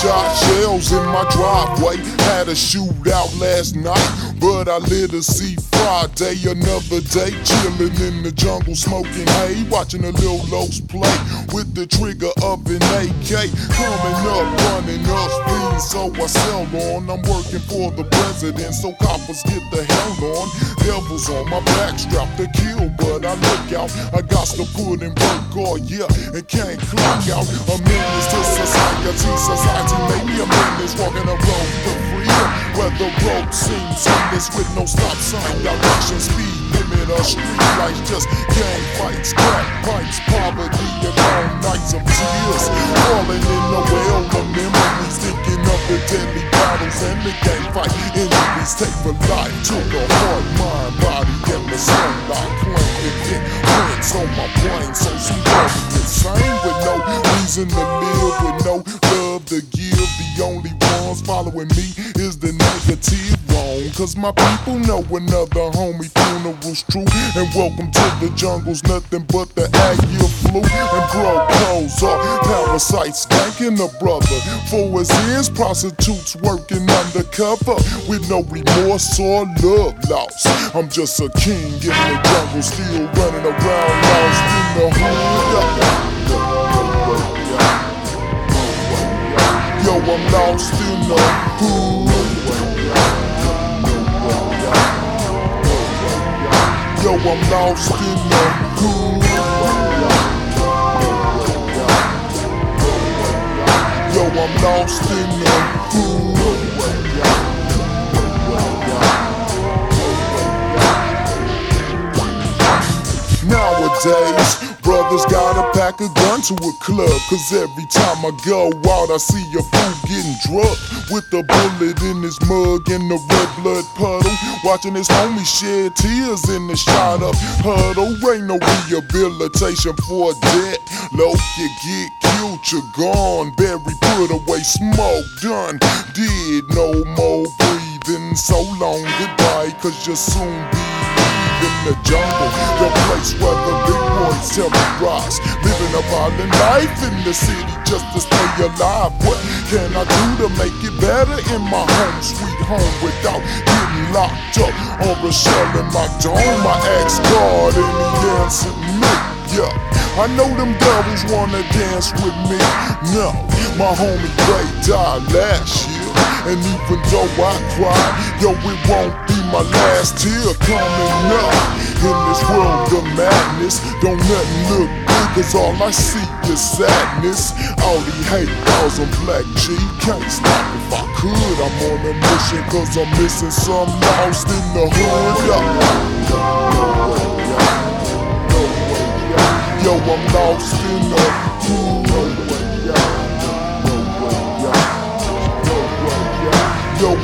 shot shells in my driveway. Had a shootout last night, but I lit a C4. Friday. Another day, chillin' in the jungle, smoking hay, watching the little Los play with the trigger of an AK. Coming up, running up speed, so I sell on. I'm working for the president, so coppers get the hell on. Devils on my back, strap to kill, but I look out. I got to put in work oh all year and can't clock out. A menace to society, society made me a menace, walking a road. Where the road seems endless with no stop sign, direction, speed limit, or street lights. Just gang fights, crack pipes, poverty, and long nights of tears. Falling in the well of memories, thinking of the deadly battles and the gang fight. Enemies take for life, took a heart, mind, body, and the sunlight. Claim it, prints on my brain, so some insane with no reason to live, with no love to give. The only ones following me Cause my people know another homie funeral's true. And welcome to the jungle's nothing but the Aggie flu. And broke clothes are parasites skanking a brother. For his ears, prostitutes working undercover with no remorse or love lost. I'm just a king in the jungle, still running around lost in the hood. Yo, I'm lost in the hood. Yo, I'm lost in the hood. Yo, I'm lost in the hood. Nowadays, pack a gun to a club. Cause every time I go out, I see a fool getting drugged with a bullet in his mug and the red blood puddle. Watching his homie shed tears in the shot up huddle. Ain't no rehabilitation for debt. Low, you get killed, you're gone. Buried, put away, smoke, done. Did no more breathing. So long, goodbye, cause you'll soon be in the jungle, the place where the big boys tell me rise. Living a violent life in the city just to stay alive. What can I do to make it better in my home, sweet home, without getting locked up or a shell in my dome? I ask God and He answered me. Yeah, I know them devils wanna dance with me. No, my homie Ray died last year. And even though I cry, yo, it won't be my last tear coming up. In this world of madness, don't nothing look good, cause all I see is sadness. All the hate calls on Black G, can't stop if I could. I'm on a mission, cause I'm missing some lost in the hood. Yo, I'm lost in the hood.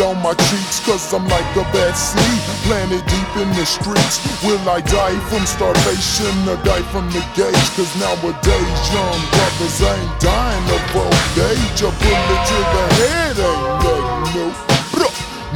down my cheeks, cause I'm like a bad seed planted deep in the streets. Will I die from starvation or die from the gauge? Cause nowadays young brothers ain't dying of old age. A bullet to the head ain't letting no.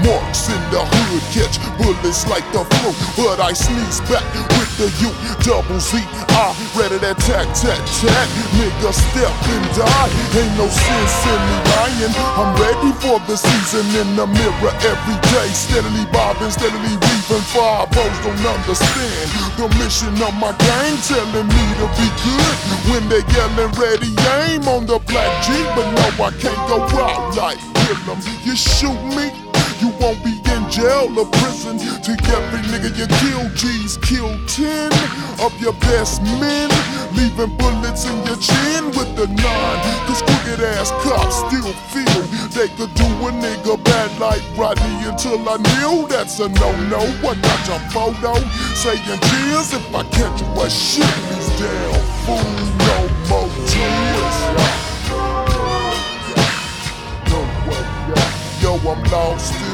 Marks in the hood catch bullets like the flu, but I sneeze back with the U double Z. I ready that tack tack tack. Nigga step and die. Ain't no sense in me lying. I'm ready for the season in the mirror every day. Steadily bobbing, steadily weaving. Five hoes don't understand the mission of my gang, telling me to be good. When they yelling ready, aim on the black G, but no, I can't go out like kill 'em. You shoot me. You won't be in jail or prison. To get every nigga you kill, G's kill 10 of your best men. Leaving bullets in your chin with the nine. Cause crooked ass cops still feel they could do a nigga bad like Rodney until I knew that's a no no. I got your photo saying cheers if I catch you. I shit these down. Fool, no more tears. Yo, I'm lost